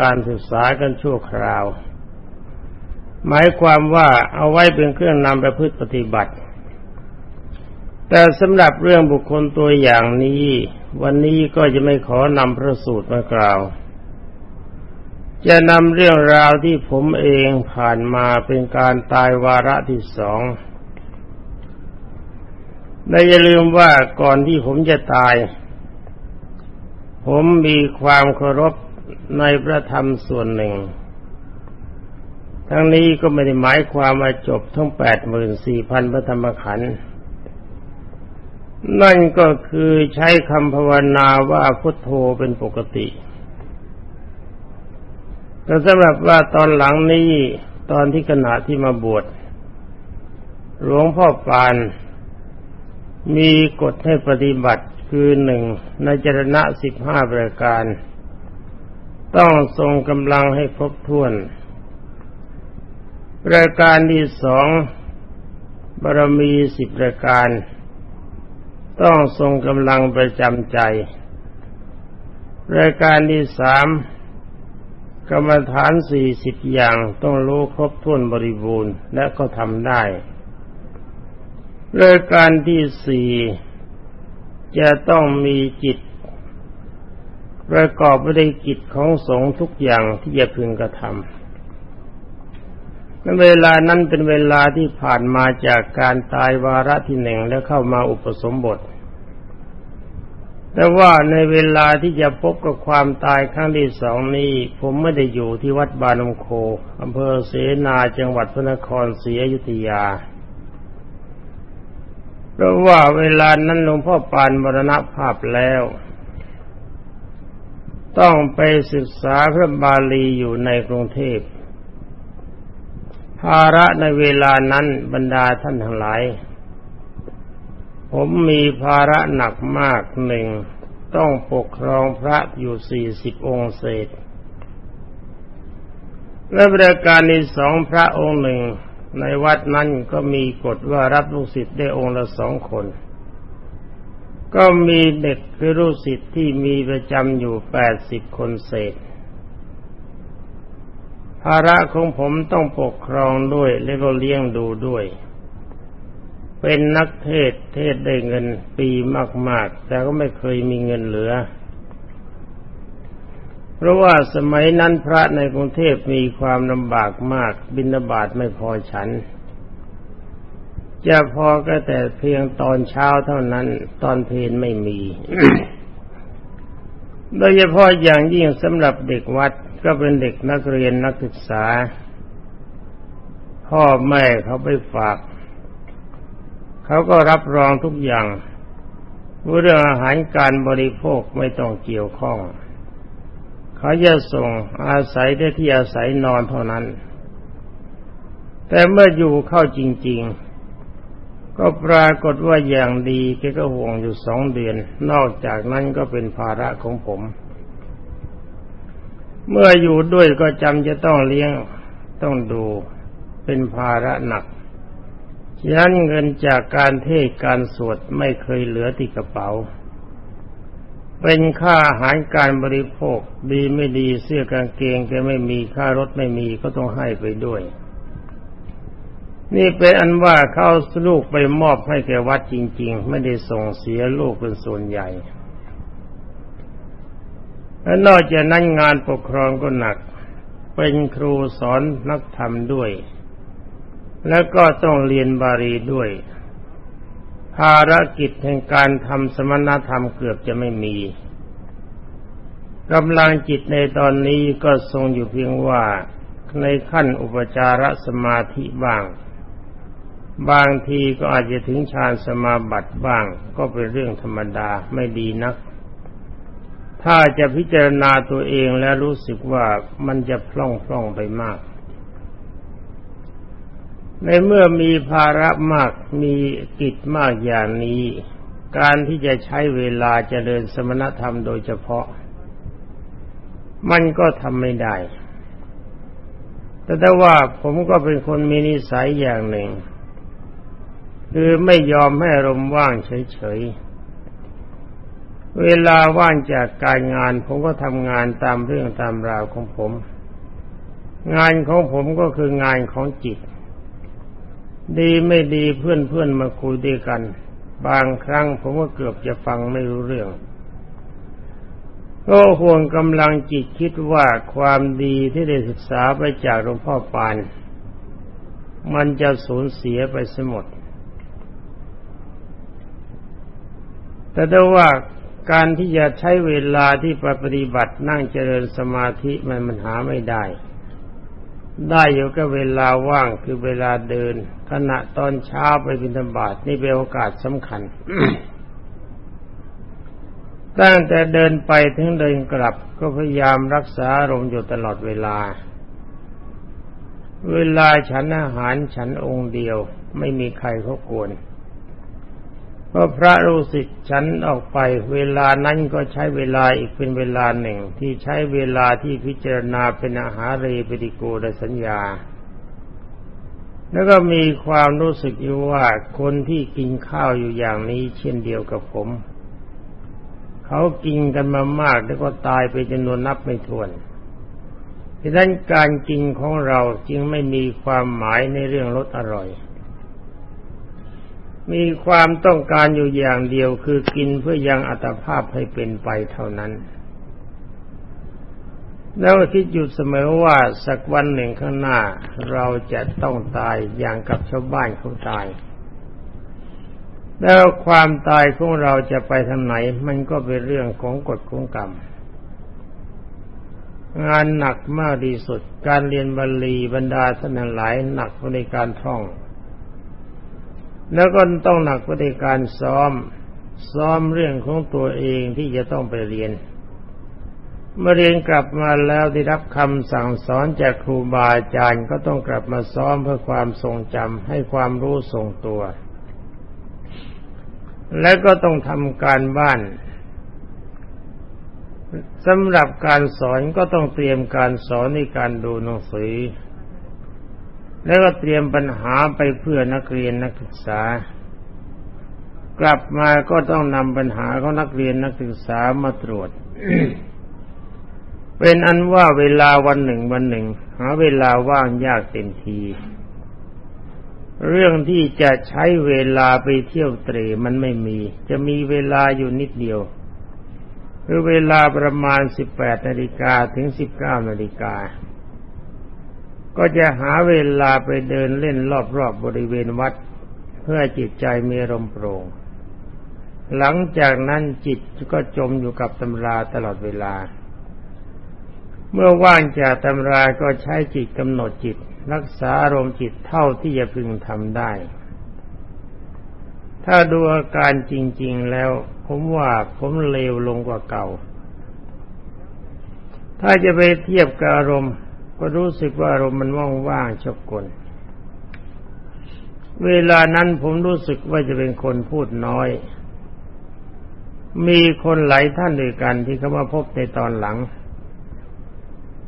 การศึกษากันชั่วคราว หมายความว่าเอาไว้เป็นเครื่องนำไปพืชปฏิบัติ แต่สำหรับเรื่องบุคคลตัวอย่างนี้ วันนี้ก็จะไม่ขอนำพระสูตรมากล่าว จะนำเรื่องราวที่ผมเองผ่านมาเป็นการตายวาระที่สองและอย่าลืมว่าก่อนที่ผมจะตาย ผมมีความเคารพ ในพระธรรมส่วนหนึ่ง ทั้งนี้ก็ไม่ได้หมายความว่าจบทั้งแปดหมื่นสี่พันพระธรรมขันธ์นั่นก็คือใช้คำภาวนาว่าพุทโธเป็นปกติ แต่สำหรับว่าตอนหลังนี้ตอนที่ขณะที่มาบวชหลวงพ่อปาน มีกฎให้ปฏิบัติคือหนึ่งในจรณะสิบห้าประการ ต้องทรงกำลังให้ครบถ้วนประการที่สองบารมีสิบประการ ต้องทรงกำลังประจำใจ รายการที่สามกรรมฐานสี่สิบอย่างต้องรู้ครบถ้วนบริบูรณ์และก็ทำได้รายการที่สี่จะต้องมีจิต ประกอบไปด้วยกิจของสงฆ์ทุกอย่างที่จะพึงกระทำในเวลานั้นเป็นเวลาที่ผ่านมาจากการตายวาระที่หนึ่งแล้วเข้ามาอุปสมบท แต่ว่าในเวลาที่จะพบกับความตายครั้งที่สองนี้ ผมไม่ได้อยู่ที่วัดบานมโคอำเภอเสนาจังหวัดพระนครศรีอยุธยาเพราะว่าเวลานั้นหลวงพ่อปานมรณภาพแล้ว ต้องไปศึกษาพระบาลีอยู่ในกรุงเทพ ภาระในเวลานั้นบรรดาท่านทั้งหลาย ผมมีภาระหนักมากหนึ่ง ต้องปกครองพระอยู่สี่สิบองค์เศษ และบริการในสองพระองค์หนึ่งในวัดนั้นก็มีกฎว่ารับลูกศิษย์ได้องค์ละสองคน ก็มีเด็กคือลูกศิษย์ที่มีประจำอยู่แปดสิบคนเศษ ภาระของผมต้องปกครองด้วยและก็เลี้ยงดูด้วย เป็นนักเทศเทศได้เงินปีมาก ๆ แต่ก็ไม่เคยมีเงินเหลือ เพราะว่าสมัยนั้นพระในกรุงเทพมีความลำบากมากบิณฑบาตไม่พอฉัน จะพอก็แต่เพียงตอนเช้าเท่านั้น ตอนเพลนไม่มี โดยเฉพาะอย่างยิ่งสำหรับเด็กวัดก็เป็นเด็กนักเรียนนักศึกษา พ่อแม่เขาไปฝาก เขาก็รับรองทุกอย่างเรื่องอาหารการบริโภคไม่ต้องเกี่ยวข้อง เขาจะส่งอาศัยได้ที่อาศัยนอนเท่านั้น แต่เมื่ออยู่เข้าจริง ๆ ก็ปรากฏว่าอย่างดีแกก็ห่วงอยู่สองเดือน นอกจากนั้นก็เป็นภาระของผม เมื่ออยู่ด้วยก็จำจะต้องเลี้ยงต้องดูเป็นภาระหนักฉะนั้นเงินจากการเทศการสวดไม่เคยเหลือติดกระเป๋า เป็นค่าอาหารการบริโภคดีไม่ดีเสื้อกางเกงแกไม่มีค่ารถไม่มีก็ต้องให้ไปด้วย นี่เป็นอันว่าเขาลูกไปมอบให้แกวัดจริง ๆ ไม่ได้ส่งเสียลูกเป็นส่วนใหญ่และนอกจากนั้นงานปกครองก็หนัก เป็นครูสอนนักธรรมด้วย แล้วก็ต้องเรียนบาลีด้วย ภารกิจแห่งการทำสมณธรรมเกือบจะไม่มีกำลังจิตในตอนนี้ก็ทรงอยู่เพียงว่าในขั้นอุปจารสมาธิบ้าง บางทีก็อาจจะถึงฌานสมาบัติบ้าง ก็เป็นเรื่องธรรมดาไม่ดีนัก ถ้าจะพิจารณาตัวเองแล้วรู้สึกว่ามันจะพล่องพล่องไปมาก ในเมื่อมีภาระมากมีกิจมากอย่างนี้ การที่จะใช้เวลาจเจริญสมณธรรมโดยเฉพาะ มันก็ทำไม่ได้แต่ว่าผมก็เป็นคนมีนิสัยอย่างหนึ่ง คือไม่ยอมให้รมว่างเฉยๆ เวลาว่างจากการงาน ผมก็ทำงานตามเรื่องตามราวของผม งานของผมก็คืองานของจิต ดีไม่ดีเพื่อนเพื่อนมาคุยด้วยกัน บางครั้งผมก็เกือบจะฟังไม่รู้เรื่องก็ห่วงกำลังจิตคิดว่าความดีที่ได้ศึกษาไปจากหลวงพ่อปาน มันจะสูญเสียไปสมด แต่ได้ว่าการที่จะใช้เวลาที่ปฏิบัตินั่งเจริญสมาธิมันมันหาไม่ได้ ได้อยู่ก็เวลาว่างคือเวลาเดิน ขณะตอนเช้าไปบิณฑบาตนี่เป็นโอกาสสำคัญ ตั้งแต่เดินไปถึงเดินกลับก็พยายามรักษาอารมณ์อยู่ตลอดเวลา เวลาฉันอาหารฉันองค์เดียวไม่มีใครเขากวน พราะพระรู้สึกฉันออกไป เวลานั้นก็ใช้เวลาอีกเป็นเวลาหนึ่ง ที่ใช้เวลาที่พิจารณาเป็นอาหารเรปฏิโกดสัญญา แล้วก็มีความรู้สึกอยู่ว่าคนที่กินข้าวอยู่อย่างนี้เช่นเดียวกับผม เขากินกันมามากแล้วก็ตายไปจำนวนนับไม่ถ้วนดังนั้นการกินของเราจึงไม่มีความหมายในเรื่องรสอร่อย มีความต้องการอยู่อย่างเดียวคือกินเพื่อยังอัตภาพให้เป็นไปเท่านั้น แล้วคิดอยู่เสมอว่าสักวันหนึ่งข้างหน้าเราจะต้องตายอย่างกับชาวบ้านเขาตาย แล้วความตายของเราจะไปทางไหน มันก็เป็นเรื่องของกฎของกรรม งานหนักมากที่สุด การเรียนบาลีบรรดาท่านหลายหนักในการท่อง แล้วก็ต้องหนักไปในการซ้อม ซ้อมเรื่องของตัวเองที่จะต้องไปเรียน เมื่อเรียนกลับมาแล้วได้รับคำสั่งสอนจากครูบาอาจารย์ก็ต้องกลับมาซ้อมเพื่อความทรงจำให้ความรู้ทรงตัว และก็ต้องทำการบ้านสำหรับการสอนก็ต้องเตรียมการสอนในการดูหนังสือ แล้วก็เตรียมปัญหาไปเพื่อนักเรียนนักศึกษา กลับมาก็ต้องนำปัญหาของนักเรียนนักศึกษามาตรวจ เป็นอันว่าเวลาวันหนึ่งวันหนึ่ง หาเวลาว่างยากเต็มที เรื่องที่จะใช้เวลาไปเที่ยวเตรมันไม่มี จะมีเวลาอยู่นิดเดียวคือเวลาประมาณสิบแปดนาฬิกาถึงสิบเก้านาฬิกา ก็จะหาเวลาไปเดินเล่นรอบๆบบริเวณวัด เพื่อจิตใจมีลมโปร่ง หลังจากนั้นจิตก็จมอยู่กับตำราตลอดเวลา เมื่อว่างจากตำราก็ใช้จิตกำหนดจิต รักษาอารมณ์จิตเท่าที่จะพึงทำได้ ถ้าดูอาการจริง ๆแล้ว ผมว่าผมเลวลงกว่าเก่า ถ้าจะไปเทียบกับอารมณ์ ก็รู้สึกว่าอารมณ์มันว่างๆชกกลเวลานั้นผมรู้สึกว่าจะเป็นคนพูดน้อย มีคนหลายท่านด้วยกันที่เขามาพบในตอนหลัง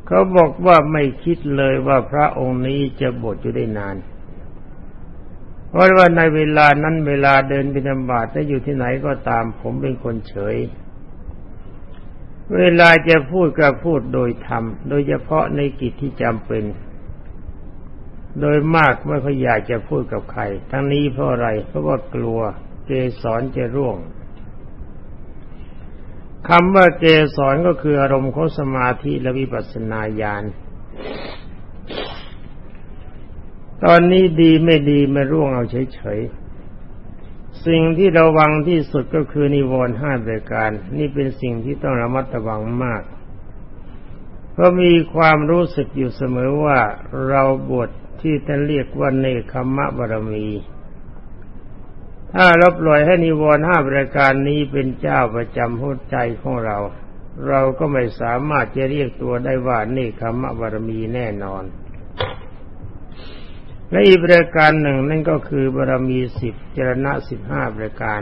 เขาบอกว่าไม่คิดเลยว่าพระองค์นี้จะบวชอยู่ได้นาน เพราะว่าในเวลานั้นเวลาเดินบิณฑบาตถ้าอยู่ที่ไหนก็ตาม ผมเป็นคนเฉย เวลาจะพูดก็พูดโดยธรรม โดยเฉพาะในกิจที่จำเป็น โดยมากไม่ค่อยอยากจะพูดกับใคร ทั้งนี้เพราะอะไร เพราะว่ากลัวเกสรจะร่วงคำว่าเกสรก็คืออารมณ์ของสมาธิและวิปัสสนาญาณ ตอนนี้ดีไม่ดีไม่ร่วงเอาเฉยๆ สิ่งที่ระวังที่สุดก็คือนิวรณ์ห้าประการ นี่เป็นสิ่งที่ต้องระมัดระวังมาก เพราะมีความรู้สึกอยู่เสมอว่าเราบวชที่ท่านเรียกว่าเนคขมะบารมี ถ้าเราปล่อยให้นิวรณ์ห้าประการนี้เป็นเจ้าประจำหัวใจของเรา เราก็ไม่สามารถจะเรียกตัวได้ว่าเนคขมะบารมีแน่นอน และอีกประการหนึ่งนั่นก็คือบารมีสิบจรณะสิบห้าประการ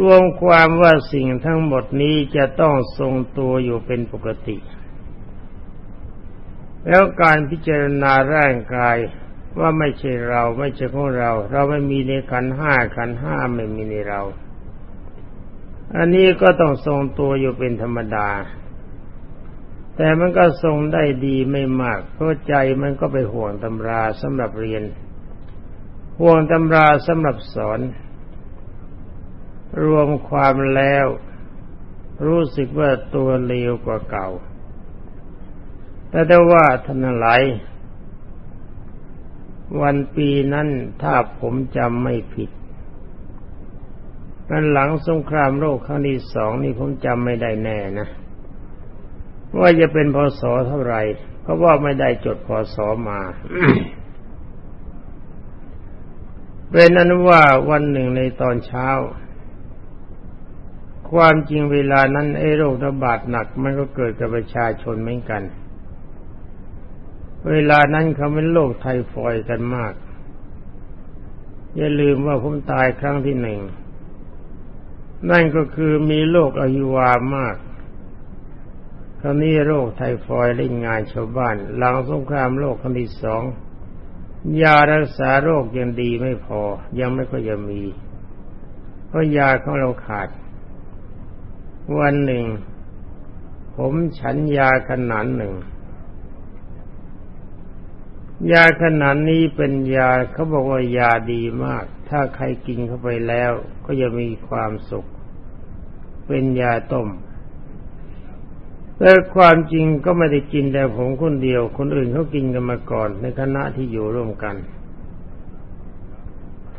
รวมความว่าสิ่งทั้งหมดนี้จะต้องทรงตัวอยู่เป็นปกติ แล้วการพิจารณาร่างกายว่าไม่ใช่เราไม่ใช่ของเรา เราไม่มีในขันห้าขันห้าไม่มีในเรา อันนี้ก็ต้องทรงตัวอยู่เป็นธรรมดา แต่มันก็ทรงได้ดีไม่มาก เพราะใจมันก็ไปห่วงตำราสำหรับเรียน ห่วงตำราสำหรับสอน รวมความแล้ว รู้สึกว่าตัวเลวกว่าเก่า แต่ได้ว่าท่านหลายวันปีนั้นถ้าผมจำไม่ผิดนั้นหลังสงครามโลกครั้งที่สองนี่ผมจำไม่ได้แน่นะ ว่าจะเป็นพศเท่าไหร่เพราะว่าไม่ได้จดพศมาเป็นนั้นว่าวันหนึ่งในตอนเช้า ความจริงเวลานั้นไอ้โรคระบาดหนักมันก็เกิดกับประชาชนเหมือนกัน เวลานั้นเขาเป็นโรคไทฟอยกันมาก อย่าลืมว่าผมตายครั้งที่หนึ่ง นั่นก็คือมีโรคอหิวามาก คราวนี้โรคไทฟอยเล่นงานชาวบ้านหลังสงครามโลกครั้งที่สองยารักษาโรคยังดีไม่พอ ยังไม่ค่อยจะมี เพราะยาของเราขาด วันหนึ่ง ผมฉันยาขนาดหนึ่ง ยาขนาดนี้เป็นยาเขาบอกว่ายาดีมาก ถ้าใครกินเข้าไปแล้ว ก็จะมีความสุข เป็นยาต้ม แต่ความจริงก็ไม่ได้กินแต่ผมคนเดียว คนอื่นเขากินกันมาก่อน ในคณะที่อยู่ร่วมกัน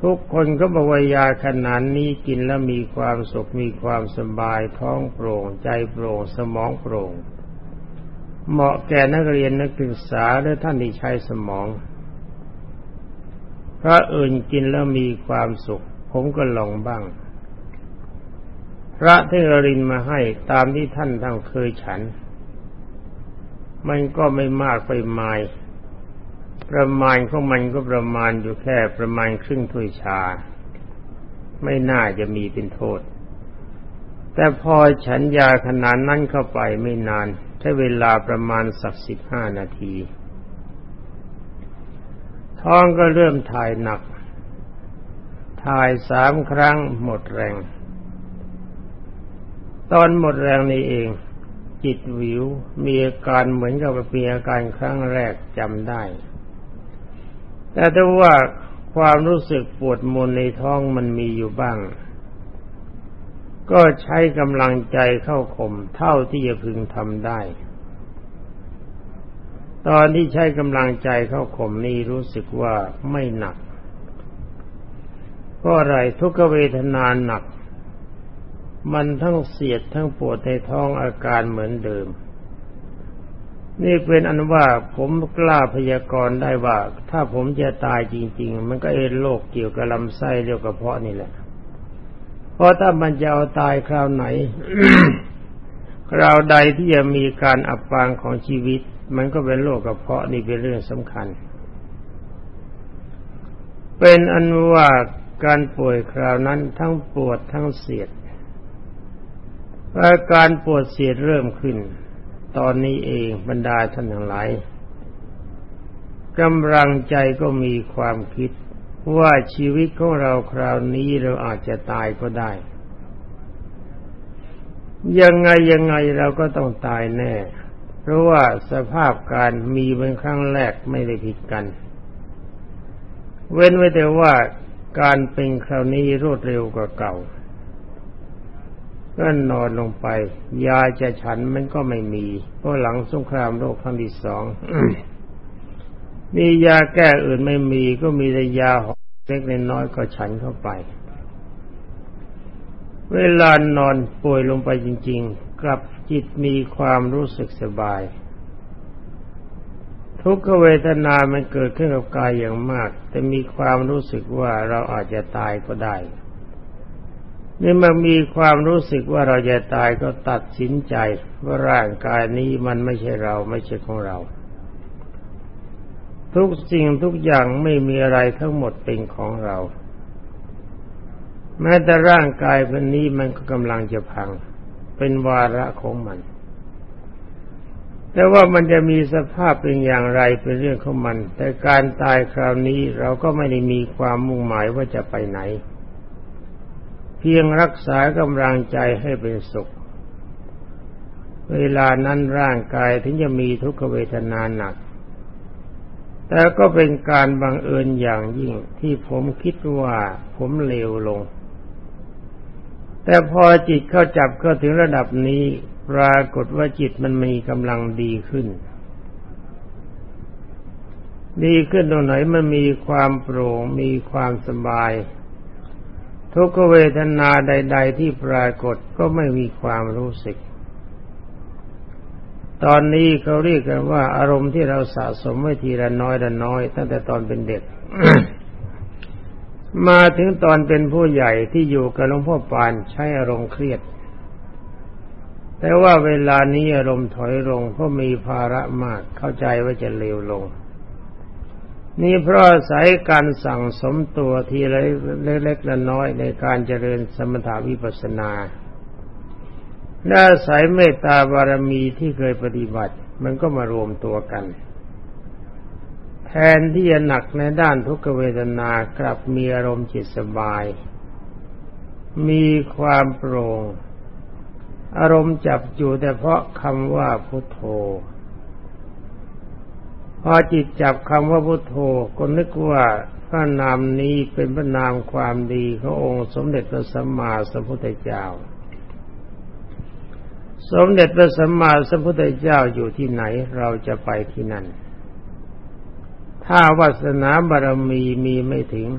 ทุกคนก็บอกว่ายาขนาดนี้กินแล้วมีความสุขมีความสบาย ท้องโปร่ง ใจโปร่ง สมองโปร่ง เหมาะแก่นักเรียนนักศึกษาและท่านที่ใช้สมองพระอื่นกินแล้วมีความสุข ผมก็ลองบ้าง ระที่รรินมาให้ตามที่ท่านทั้งเคยฉัน มันก็ไม่มากไปมาย ประมาณของมันก็ประมาณอยู่แค่ประมาณครึ่งถ้วยชา ไม่น่าจะมีเป็นโทษ แต่พอฉันยาขนาดนั้นเข้าไปไม่นานใช้เวลาประมาณสักสิบห้านาที ท้องก็เริ่มถ่ายหนัก ถ่ายสามครั้งหมดแรง ตอนหมดแรงนี้เอง จิตวิวมีอาการเหมือนกับมีอาการครั้งแรกจำได้ แต่ถ้าว่าความรู้สึกปวดมนในท้องมันมีอยู่บ้าง ก็ใช้กำลังใจเข้าข่มเท่าที่จะพึงทำได้ ตอนที่ใช้กำลังใจเข้าข่มนี้รู้สึกว่าไม่หนักเพราะอะไรทุกเวทนาหนัก มันทั้งเสียดทั้งปวดในท้องอาการเหมือนเดิม นี่เป็นอันว่าผมกล้าพยากรณ์ได้ว่า ถ้าผมจะตายจริง ๆ มันก็เอ็นโรคเกี่ยวกับลำไส้เรียกกระเพาะนี่แหละ เพราะถ้ามันจะเอาตายคราวไหน คราวใดที่จะมีการอับปางของชีวิต มันก็เป็นโรคกระเพาะนี่เป็นเรื่องสำคัญ เป็นอันว่าการป่วยคราวนั้นทั้งปวดทั้งเสียด อาการปวดเสียดเริ่มขึ้น ตอนนี้เองบรรดาท่านทั้งหลายกำลังใจก็มีความคิดว่าชีวิตของเราคราวนี้เราอาจจะตายก็ได้ ยังไงยังไงเราก็ต้องตายแน่ เพราะว่าสภาพการมีเป็นครั้งแรกไม่ได้ผิดกัน เว้นไว้แต่ว่าการเป็นคราวนี้รวดเร็วกว่าเก่า ก็นอนลงไป ยาจะฉันมันก็ไม่มี เพราะหลังสงครามโลกครั้งที่สองมียาแก้อื่นไม่มีก็มีแต่ยาเล็กน้อยก็ฉันเข้าไป เวลานอนป่วยลงไปจริง ๆ กลับจิตมีความรู้สึกสบาย ทุกขเวทนามันเกิดขึ้นกับกายอย่างมาก แต่มีความรู้สึกว่าเราอาจจะตายก็ได้ นี่มันมีความรู้สึกว่าเราจะตายก็ตัดสินใจว่าร่างกายนี้มันไม่ใช่เราไม่ใช่ของเรา ทุกสิ่งทุกอย่างไม่มีอะไรทั้งหมดเป็นของเรา แม้แต่ร่างกายวันนี้มันก็กำลังจะพัง เป็นวาระของมัน แต่ว่ามันจะมีสภาพเป็นอย่างไรเป็นเรื่องของมัน แต่การตายคราวนี้เราก็ไม่ได้มีความมุ่งหมายว่าจะไปไหน พียงรักษากำลังใจให้เป็นสุข เวลานั้นร่างกายถึงจะมีทุกขเวทนาหนัก แต่ก็เป็นการบังเอิญอย่างยิ่งที่ผมคิดว่าผมเลวลง แต่พอจิตเข้าจับเข้าถึงระดับนี้ปรากฏว่าจิตมันมีกำลังดีขึ้น ดีขึ้นตรงไหนมันมีความโปร่งมีความสบาย ทุกเวทนาใด ๆ ที่ปรากฏก็ไม่มีความรู้สึก ตอนนี้เขาเรียกกันว่า อารมณ์ที่เราสะสมไว้ทีละน้อยละน้อย ตั้งแต่ตอนเป็นเด็ก มาถึงตอนเป็นผู้ใหญ่ที่อยู่กับหลวงพ่อปานใช้อารมณ์เครียด แต่ว่าเวลานี้อารมณ์ถอยลงเพราะมีภาระมากเข้าใจว่าจะเลวลง นี่เพราะอาศัยการสั่งสมตัวทีละเล็กๆละน้อยในการเจริญสมถาวิปัสสนาและอาศัยเมตตาบารมีที่เคยปฏิบัติ มันก็มารวมตัวกัน แทนที่จะหนักในด้านทุกเวทนากลับมีอารมณ์จิตสบาย มีความโปร่ง อารมณ์จับอยู่แต่เพราะคำว่าพุทโธ พอจิตจับคำว่าพุทโธก็นึกว่าพระนามนี้เป็นพระนามความดีขององค์สมเด็จพระสัมมาสัมพุทธเจ้า สมเด็จพระสัมมาสัมพุทธเจ้าอยู่ที่ไหนเราจะไปที่นั่น ถ้าวาสนาบารมีมีไม่ถึง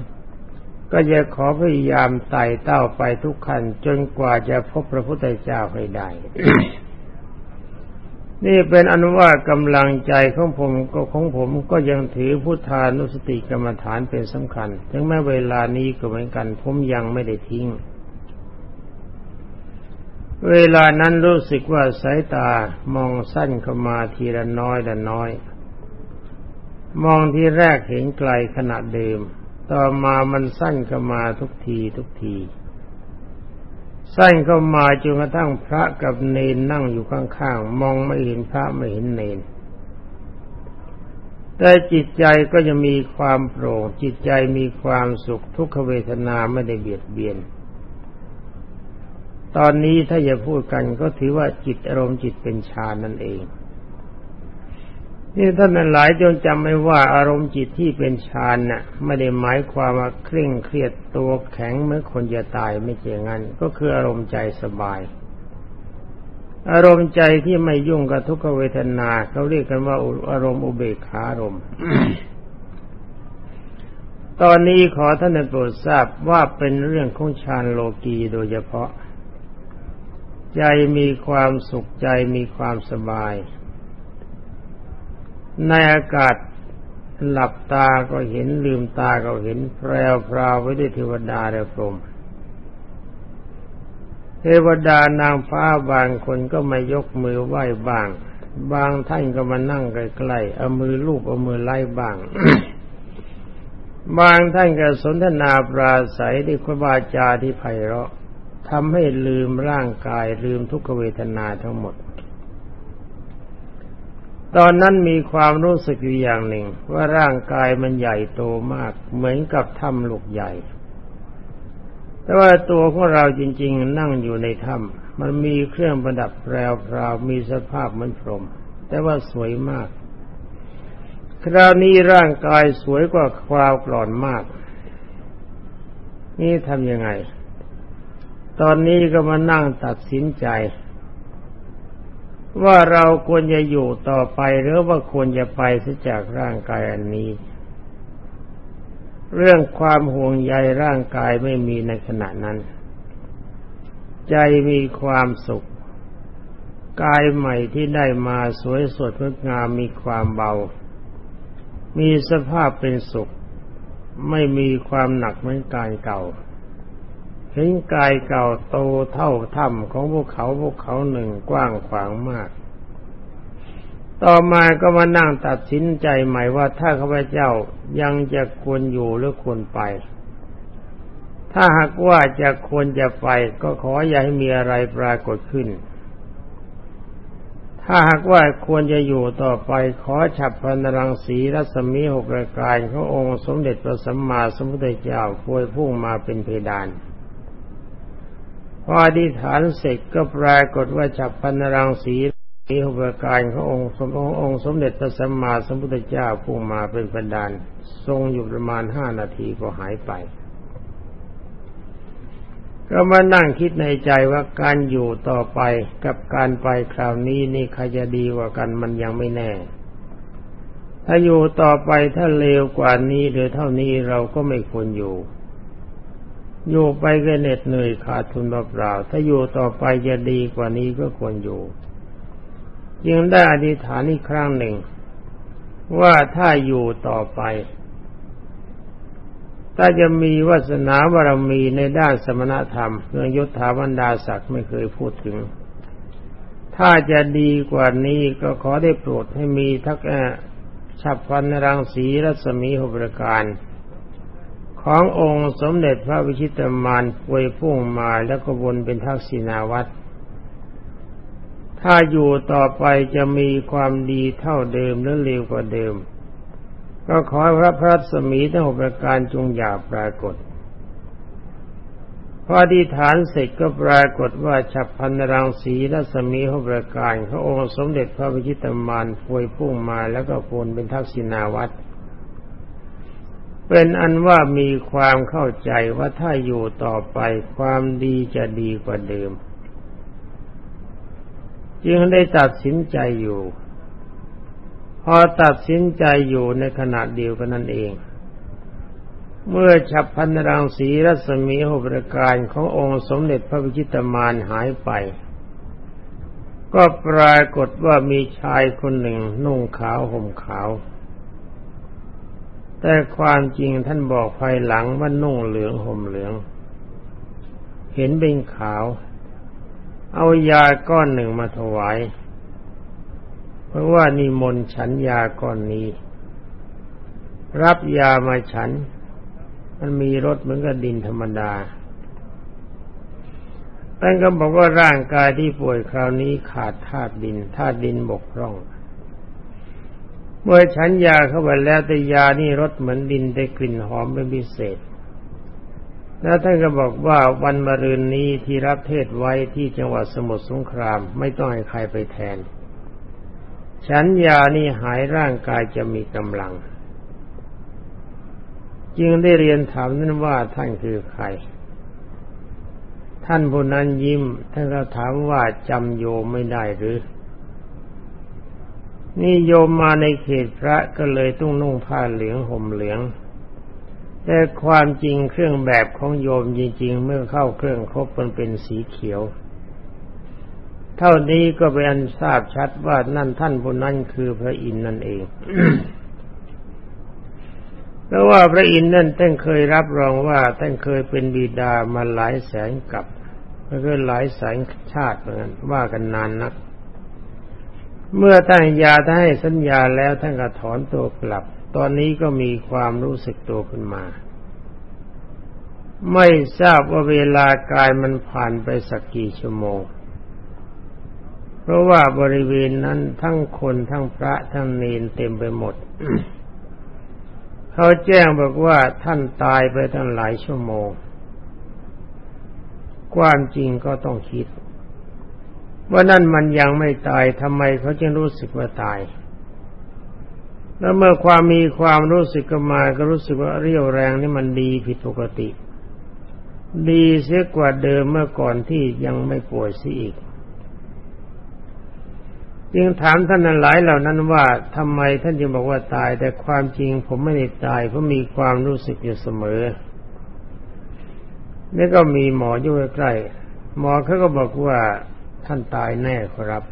ก็จะขอพยายามไต่เต้าไปทุกขันจนกว่าจะพบพระพุทธเจ้าให้ได้ นี่เป็นอนุว่ากำลังใจของผมก็ของผมก็ยังถือพุทธานุสติกรรมฐานเป็นสำคัญ ถึงแม้เวลานี้ก็เหมือนกัน ผมยังไม่ได้ทิ้ง เวลานั้นรู้สึกว่าสายตามองสั้นเข้ามาทีละน้อยละน้อย มองที่แรกเห็นไกลขนาดเดิม ต่อมามันสั้นเข้ามาทุกทีทุกที สั้นเข้ามาจนกระทั่งพระกับเนนนั่งอยู่ข้างๆ มองไม่เห็นพระไม่เห็นเนน แต่จิตใจก็จะมีความโปร่ง จิตใจมีความสุขทุกขเวทนาไม่ได้เบียดเบียน ตอนนี้ถ้าจะพูดกันก็ถือว่าจิตอารมณ์จิตเป็นฌานนั่นเอง นี่ท่านหลายจงจำไว้ว่าอารมณ์จิตที่เป็นฌานน่ะ ไม่ได้หมายความว่าเคร่งเครียดตัวแข็งเมื่อคนจะตายไม่เจงั้น ก็คืออารมณ์ใจสบาย อารมณ์ใจที่ไม่ยุ่งกับทุกขเวทนาเขาเรียกกันว่าอารมณ์อุเบกขารมตอนนี้ขอท่านโปรดทราบว่าเป็นเรื่องของฌานโลกีโดยเฉพาะ ใจมีความสุขใจมีความสบาย ในอากาศหลับตาก็เห็นลืมตาก็เห็นแพรวพราวไว้ด้วยเทวดาและพรหมเทวดานางฟ้าบางคนก็มายกมือไหว้บ้าง บางท่านก็มานั่งใกล้ๆเอามือลูบเอามือไล่บ้าง บางท่านก็สนทนาปราศัยด้วยควาจาที่ไพเราะทำให้ลืมร่างกายลืมทุกขเวทนาทั้งหมด ตอนนั้นมีความรู้สึกอยู่อย่างหนึ่ง ว่าร่างกายมันใหญ่โตมาก เหมือนกับถ้ำลูกใหญ่ แต่ว่าตัวของเราจริง ๆ นั่งอยู่ในถ้ำมันมีเครื่องประดับแปรพราวมีสภาพเหมือนพรม แต่ว่าสวยมาก คราวนี้ร่างกายสวยกว่าคราวก่อนมาก นี่ทำยังไง ตอนนี้ก็มานั่งตัดสินใจ ว่าเราควรจะอยู่ต่อไปหรือว่าควรจะไปเสียจากร่างกายอันนี้ เรื่องความห่วงใยร่างกายไม่มีในขณะนั้น ใจมีความสุข กายใหม่ที่ได้มาสวยสดงดงามมีความเบา มีสภาพเป็นสุข ไม่มีความหนักเหมือนกายเก่า เห็นกายเก่าโตเท่าถ้ำของพวกเขาพวกเขาหนึ่งกว้างขวางมาก ต่อมาก็มานั่งตัดสินใจใหม่ว่าถ้าข้าพเจ้ายังจะควรอยู่หรือควรไป ถ้าหากว่าจะควรจะไป ก็ขออย่าให้มีอะไรปรากฏขึ้น ถ้าหากว่าควรจะอยู่ต่อไปขอฉับพันรังสีรัศมีหกระกายขององค์สมเด็จพระสัมมาสัมพุทธเจ้าพวยพุ่งมาเป็นเพดาน พออธิษฐานเสร็จก็ปรากฏว่าจับพันรังสีมีอุปการขององค์สมองค์สมเด็จพระสัมมาสัมพุทธเจ้าพุ่งมาเป็นประดาน ทรงอยู่ประมาณห้านาทีก็หายไป ก็มานั่งคิดในใจว่าการอยู่ต่อไปกับการไปคราวนี้นี่ใครจะดีกว่ากันมันยังไม่แน่ ถ้าอยู่ต่อไปถ้าเลวกว่านี้หรือเท่านี้เราก็ไม่ควรอยู่ อยู่ไปก็เหน็ดเหนื่อยขาดทุนเปล่าถ้าอยู่ต่อไปจะดีกว่านี้ก็ควรอยู่ยังได้อธิษฐานอีกครั้งหนึ่ง ว่าถ้าอยู่ต่อไป ถ้าจะมีวาสนาบารมีในด้านสมณธรรมเรื่องยศถาบรรดาศักดิ์ไม่เคยพูดถึง ถ้าจะดีกว่านี้ก็ขอได้โปรดให้มีทักฉับพันรังสีรัศมีหประการ ขององค์สมเด็จพระวิชิตมารปวยพุ่งมาแล้วก็วนเป็นทักษิณาวัตรถ้าอยู่ต่อไปจะมีความดีเท่าเดิมหรือเลวกว่าเดิม ก็ขอพระพระสมีทั้งหกประการจงอย่าปรากฏพอดีฐานเสร็จก็ปรากฏว่าฉับพันรังสีรัศมีหกประการพระองค์สมเด็จพระวิชิตมารพวยพุ่งมาแล้วก็โนเป็นทักษิณาวัตร เป็นอันว่ามีความเข้าใจว่าถ้าอยู่ต่อไปความดีจะดีกว่าเดิม จึงได้ตัดสินใจอยู่ พอตัดสินใจอยู่ในขณะเดียวกันนั่นเอง เมื่อฉับพันรังสีรัศมีหประการขององค์สมเด็จพระวิชิตมารหายไป ก็ปรากฏว่ามีชายคนหนึ่งนุ่งขาวห่มขาว แต่ความจริงท่านบอกภายหลังว่านุ่งเหลืองห่มเหลือง เห็นเป็นขาว เอายาก้อนหนึ่งมาถวาย เพราะว่านิมนต์ฉันยาก้อนนี้ รับยามาฉัน มันมีรสเหมือนกับดินธรรมดาท่านก็บอกว่าร่างกายที่ป่วยคราวนี้ขาดธาตุดินธาตุดินบกพร่อง เมื่อฉันยาเข้าไปแล้วแต่ยานี่รสเหมือนดินได้กลิ่นหอมเป็นพิเศษ แล้วท่านก็บอกว่าวันมะรืนนี้ที่รับเทศไว้ที่จังหวัดสมุทรสงครามไม่ต้องให้ใครไปแทน ฉันยานี่หายร่างกายจะมีกำลัง จึงได้เรียนถามนั้นว่าท่านคือใคร ท่านผู้นั้นยิ้มท่านก็ถามว่าจำโยไม่ได้หรือ นี่โยมมาในเขตพระก็เลยต้องนุ่งผ้าเหลืองห่มเหลือง แต่ความจริงเครื่องแบบของโยมจริง ๆ เมื่อเข้าเครื่องครบมันเป็นสีเขียว เท่านี้ก็เป็นทราบชัดว่านั่นท่านผู้นั้นคือพระอินทร์นั่นเองเพราะว่าพระอินทร์นั่นท่านเคยรับรองว่าท่านเคยเป็นบิดามาหลายแสนกับแล้วก็หลายแสนชาติเหมือนกันว่ากันนานนัก เมื่อท่านยาท่านให้สัญญาแล้วท่านก็ถอนตัวกลับ ตอนนี้ก็มีความรู้สึกตัวขึ้นมา ไม่ทราบว่าเวลากายมันผ่านไปสักกี่ชั่วโมง เพราะว่าบริเวณนั้นทั้งคนทั้งพระทั้งเนนเต็มไปหมด เขาแจ้งบอกว่าท่านตายไปตั้งหลายชั่วโมง ความจริงก็ต้องคิด ว่านั่นมันยังไม่ตายทำไมเขาจึงรู้สึกว่าตาย แล้วเมื่อความมีความรู้สึกกมาก็รู้สึกว่าเรี่ยวแรงนี่มันดีผิดปกติ ดีเสียกว่าเดิมเมื่อก่อนที่ยังไม่ป่วยซิอีก จึงถามท่านนั้นหลายเหล่านั้นว่าทำไมท่านจึงบอกว่าตาย แต่ความจริงผมไม่ได้ตายเพราะมีความรู้สึกอยู่เสมอนี่ก็มีหมออยู่ใกล้หมอเขาก็บอกว่า ท่านตายแน่ครับ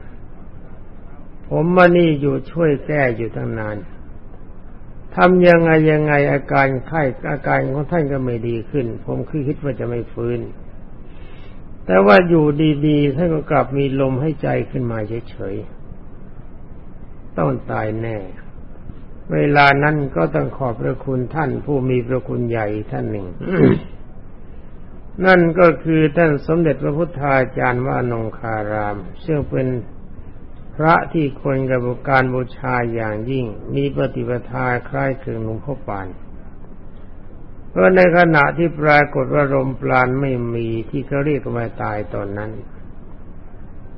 ผมมานี่อยู่ช่วยแก้อยู่ตั้งนานทำยังไงยังไงอาการไข้อาการของท่านก็ไม่ดีขึ้น ผมคือคิดว่าจะไม่ฟื้น แต่ว่าอยู่ดีๆท่านก็กลับมีลมให้ใจขึ้นมาเฉยๆต้องตายแน่ เวลานั้นก็ต้องขอบพระคุณท่านผู้มีพระคุณใหญ่ท่านหนึ่ง นั่นก็คือท่านสมเด็จพระพุทธาจารย์ว่านงคาราม ซึ่งเป็นพระที่ควรกับการบูชาอย่างยิ่ง มีปฏิปทาคล้ายคลึงหลวงพ่อปานเพราะในขณะที่ปรากฏว่าลมปราณไม่มีที่เขาเรียกว่าตายตอนนั้น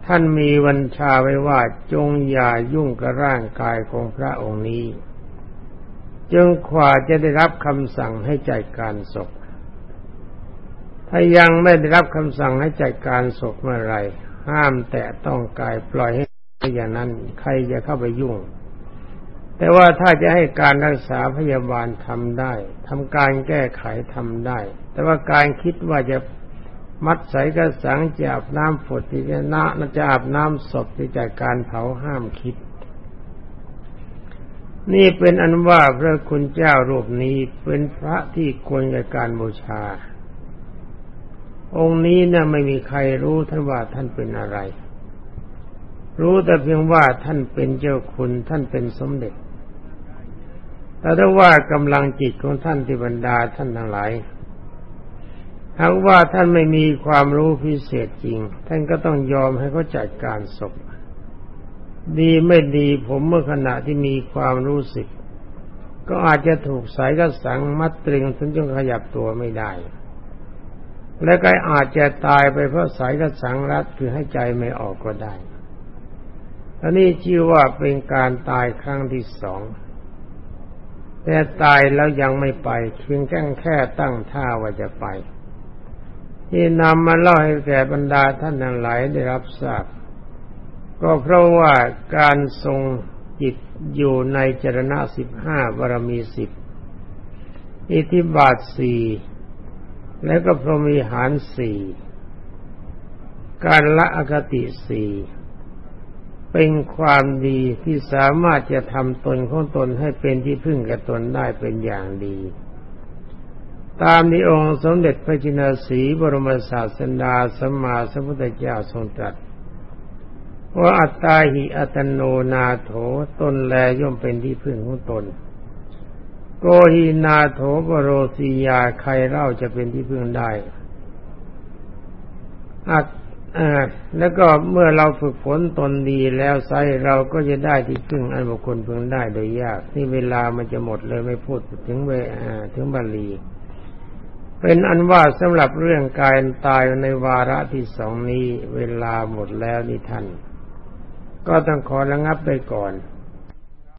ท่านมีวันชาไว้ว่าจงอย่ายุ่งกับร่างกายของพระองค์นี้จงขวาจะได้รับคำสั่งให้จัดการศพ ถ้ายังไม่ได้รับคำสั่งให้จัดการศพเมื่อไรห้ามแตะต้องกายปล่อยให้อย่างนั้น ใครจะเข้าไปยุ่ง แต่ว่าถ้าจะให้การรักษาพยาบาลทำได้ทำการแก้ไขทำได้ แต่ว่าการคิดว่าจะมัดใส่กระสังจะอาบน้ำฝดที่จะนะจะอาบน้ำศพที่จากการเผาห้ามคิด นี่เป็นอันว่าพระคุณเจ้ารูปนี้เป็นพระที่ควรแก่การบูชา องค์นี้นะ่ะไม่มีใครรู้ท่านว่าท่านเป็นอะไร รู้แต่เพียงว่าท่านเป็นเจ้าคุณท่านเป็นสมเด็จ แต่ถ้าว่ากำลังจิตของท่านที่บรรดาท่านทั้งหลายหากว่าท่านไม่มีความรู้พิเศษจริง ท่านก็ต้องยอมให้เขาจัดการศพ ดีไม่ดีผมเมื่อขณะที่มีความรู้สึก ก็อาจจะถูกสายกระสังมัดตรึงจนจนขยับตัวไม่ได้ และก็อาจจะตายไปเพราะสายกระสังรัดคือให้ใจไม่ออกก็ได้อันนี้ชื่อว่าเป็นการตายครั้งที่สอง แต่ตายแล้วยังไม่ไปเพียงแค่แค่ตั้งท่าว่าจะไป ที่นำมาเล่าให้แก่บรรดาท่านทั้งหลายได้รับทราบ ก็เพราะว่าการทรงจิตอยู่ในจรณะสิบห้าบารมีสิบอิทธิบาทสี่ และก็พรหมีหารสี่การละอคติสี่เป็นความดีที่สามารถจะทำตนของตนให้เป็นที่พึ่งกับตนได้เป็นอย่างดี ตามที่องค์สมเด็จพระจินสีบรมศาสดาสัมมาสัมพุทธเจ้าทรงตรัสว่าอัตตาหิอัตโนนาโถตนแลย่อมเป็นที่พึ่งของตน โกหินาโถปโรสียาใครเล่าจะเป็นที่พึ่งได้อัดแล้วก็เมื่อเราฝึกฝนตนดีแล้วไซเราก็จะได้ที่พึ่งอันบุคคลพึงได้โดยยาก นี่เวลามันจะหมดเลยไม่พูดถึงเวถึงบาลีเป็นอันว่าสำหรับเรื่องการตายในวาระที่สองนี้ เวลาหมดแล้วนี่ท่าน ก็ต้องขอระงับไปก่อน